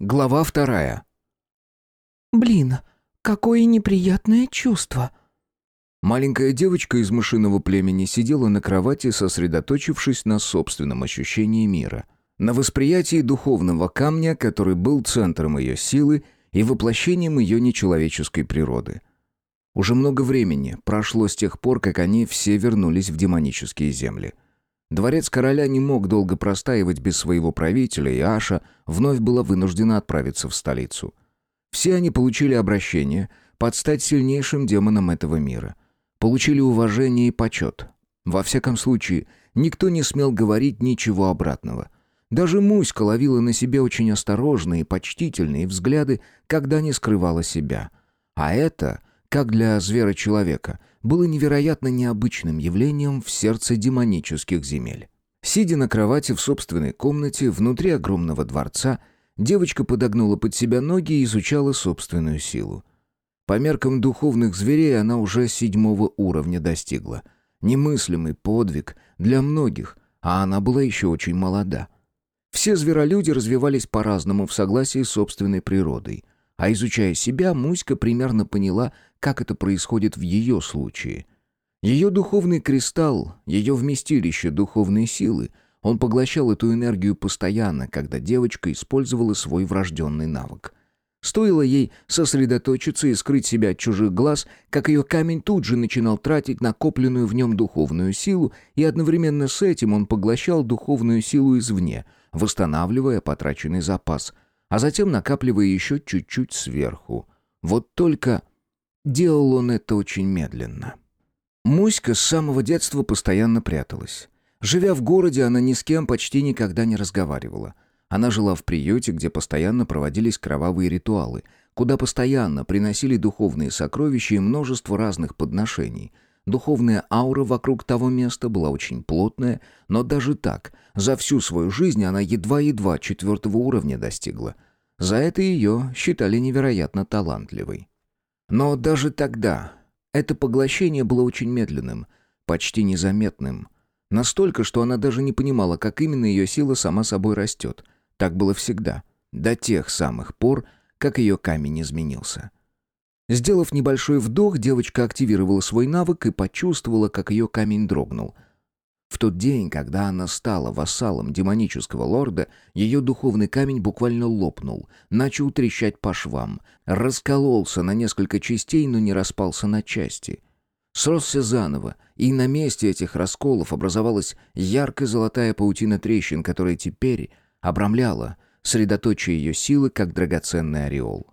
Глава вторая. «Блин, какое неприятное чувство!» Маленькая девочка из мышиного племени сидела на кровати, сосредоточившись на собственном ощущении мира, на восприятии духовного камня, который был центром ее силы и воплощением ее нечеловеческой природы. Уже много времени прошло с тех пор, как они все вернулись в демонические земли – Дворец короля не мог долго простаивать без своего правителя, и Аша вновь была вынуждена отправиться в столицу. Все они получили обращение под стать сильнейшим демоном этого мира. Получили уважение и почет. Во всяком случае, никто не смел говорить ничего обратного. Даже Муська ловила на себе очень осторожные и почтительные взгляды, когда не скрывала себя. А это, как для звера-человека, было невероятно необычным явлением в сердце демонических земель. Сидя на кровати в собственной комнате внутри огромного дворца, девочка подогнула под себя ноги и изучала собственную силу. По меркам духовных зверей она уже седьмого уровня достигла. Немыслимый подвиг для многих, а она была еще очень молода. Все зверолюди развивались по-разному в согласии с собственной природой. А изучая себя, Муська примерно поняла, как это происходит в ее случае. Ее духовный кристалл, ее вместилище духовной силы, он поглощал эту энергию постоянно, когда девочка использовала свой врожденный навык. Стоило ей сосредоточиться и скрыть себя от чужих глаз, как ее камень тут же начинал тратить накопленную в нем духовную силу, и одновременно с этим он поглощал духовную силу извне, восстанавливая потраченный запас – а затем накапливая еще чуть-чуть сверху. Вот только делал он это очень медленно. Муська с самого детства постоянно пряталась. Живя в городе, она ни с кем почти никогда не разговаривала. Она жила в приюте, где постоянно проводились кровавые ритуалы, куда постоянно приносили духовные сокровища и множество разных подношений – Духовная аура вокруг того места была очень плотная, но даже так, за всю свою жизнь она едва-едва четвертого уровня достигла. За это ее считали невероятно талантливой. Но даже тогда это поглощение было очень медленным, почти незаметным. Настолько, что она даже не понимала, как именно ее сила сама собой растет. Так было всегда, до тех самых пор, как ее камень изменился. Сделав небольшой вдох, девочка активировала свой навык и почувствовала, как ее камень дрогнул. В тот день, когда она стала вассалом демонического лорда, ее духовный камень буквально лопнул, начал трещать по швам, раскололся на несколько частей, но не распался на части. Сросся заново, и на месте этих расколов образовалась ярко-золотая паутина трещин, которая теперь обрамляла средоточие ее силы, как драгоценный ореол.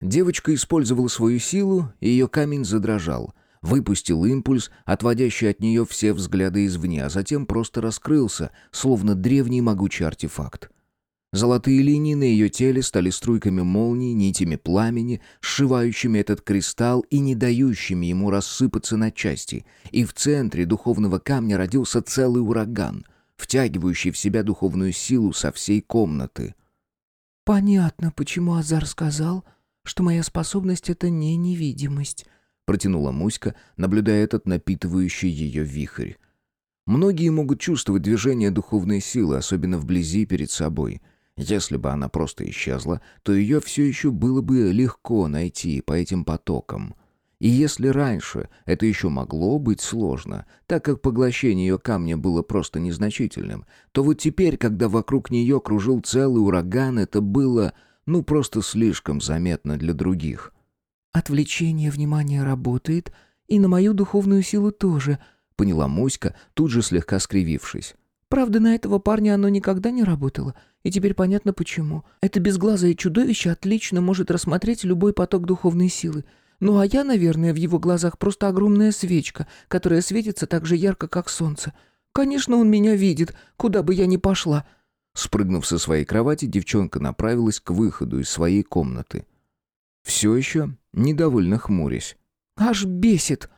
Девочка использовала свою силу, и ее камень задрожал. Выпустил импульс, отводящий от нее все взгляды извне, а затем просто раскрылся, словно древний могучий артефакт. Золотые линии на ее теле стали струйками молний, нитями пламени, сшивающими этот кристалл и не дающими ему рассыпаться на части. И в центре духовного камня родился целый ураган, втягивающий в себя духовную силу со всей комнаты. «Понятно, почему Азар сказал, что моя способность — это не невидимость», — протянула Муська, наблюдая этот напитывающий ее вихрь. Многие могут чувствовать движение духовной силы, особенно вблизи перед собой. Если бы она просто исчезла, то ее все еще было бы легко найти по этим потокам. И если раньше это еще могло быть сложно, так как поглощение ее камня было просто незначительным, то вот теперь, когда вокруг нее кружил целый ураган, это было ну, просто слишком заметно для других. «Отвлечение внимания работает, и на мою духовную силу тоже», — поняла Муська, тут же слегка скривившись. «Правда, на этого парня оно никогда не работало, и теперь понятно почему. Это безглазое чудовище отлично может рассмотреть любой поток духовной силы. Ну а я, наверное, в его глазах просто огромная свечка, которая светится так же ярко, как солнце. Конечно, он меня видит, куда бы я ни пошла». Спрыгнув со своей кровати, девчонка направилась к выходу из своей комнаты. Все еще недовольно хмурясь. «Аж бесит!»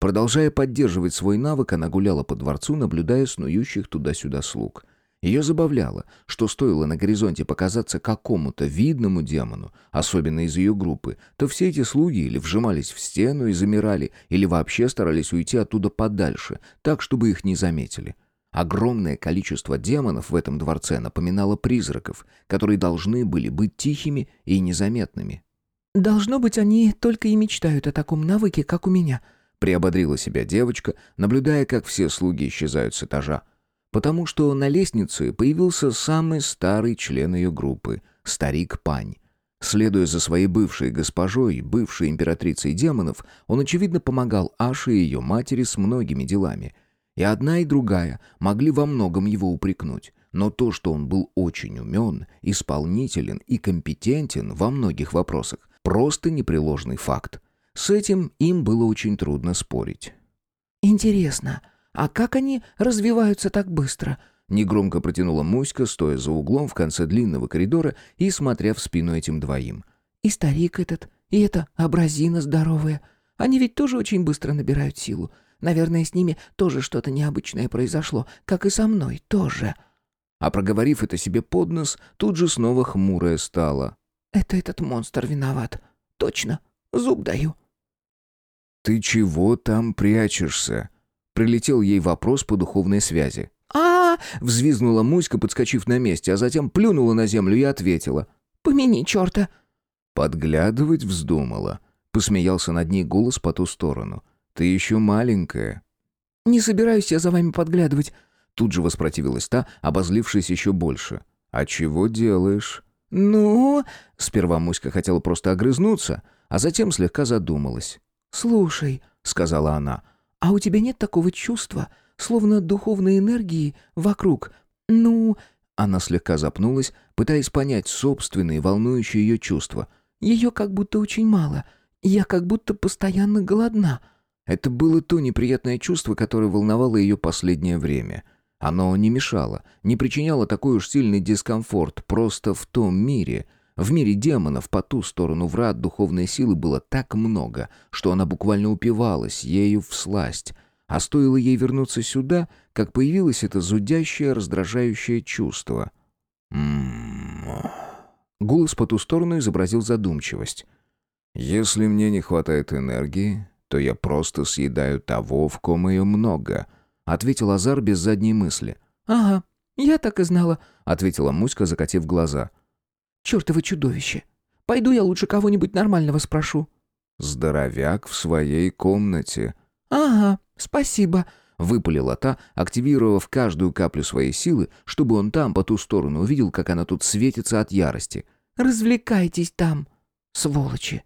Продолжая поддерживать свой навык, она гуляла по дворцу, наблюдая снующих туда-сюда слуг. Ее забавляло, что стоило на горизонте показаться какому-то видному демону, особенно из ее группы, то все эти слуги или вжимались в стену и замирали, или вообще старались уйти оттуда подальше, так, чтобы их не заметили. Огромное количество демонов в этом дворце напоминало призраков, которые должны были быть тихими и незаметными. «Должно быть, они только и мечтают о таком навыке, как у меня», — приободрила себя девочка, наблюдая, как все слуги исчезают с этажа. Потому что на лестнице появился самый старый член ее группы — старик Пань. Следуя за своей бывшей госпожой, бывшей императрицей демонов, он, очевидно, помогал Аше и ее матери с многими делами. И одна, и другая могли во многом его упрекнуть. Но то, что он был очень умен, исполнителен и компетентен во многих вопросах, просто непреложный факт. С этим им было очень трудно спорить. «Интересно, а как они развиваются так быстро?» Негромко протянула Муська, стоя за углом в конце длинного коридора и смотря в спину этим двоим. «И старик этот, и эта абразина здоровая. Они ведь тоже очень быстро набирают силу. Наверное, с ними тоже что-то необычное произошло, как и со мной тоже». А проговорив это себе под нос, тут же снова хмурая стала. «Это этот монстр виноват. Точно. Зуб даю». «Ты чего там прячешься?» Прилетел ей вопрос по духовной связи а взвизгнула Муська, подскочив на месте, а затем плюнула на землю и ответила. «Помяни черта!» «Подглядывать вздумала», — посмеялся над ней голос по ту сторону. «Ты еще маленькая». «Не собираюсь я за вами подглядывать», — тут же воспротивилась та, обозлившись еще больше. «А чего делаешь?» «Ну...» — сперва Муська хотела просто огрызнуться, а затем слегка задумалась. «Слушай», — сказала она, — «а у тебя нет такого чувства, словно духовной энергии вокруг. Ну...» Она слегка запнулась, пытаясь понять собственные волнующие ее чувства. «Ее как будто очень мало. Я как будто постоянно голодна». Это было то неприятное чувство, которое волновало ее последнее время. Оно не мешало, не причиняло такой уж сильный дискомфорт, просто в том мире... В мире демонов по ту сторону врат духовной силы было так много, что она буквально упивалась ею в сласть — а стоило ей вернуться сюда, как появилось это зудящее, раздражающее чувство. «М-м-м...» Голос по ту сторону изобразил задумчивость. «Если мне не хватает энергии, то я просто съедаю того, в ком ее много», — ответил Азар без задней мысли. «Ага, я так и знала», — ответила Муська, закатив глаза. «Чёртово чудовище! Пойду я лучше кого-нибудь нормального спрошу». «Здоровяк в своей комнате». «Ага, «Спасибо», — выпалила та, активировав каждую каплю своей силы, чтобы он там, по ту сторону, увидел, как она тут светится от ярости. «Развлекайтесь там, сволочи».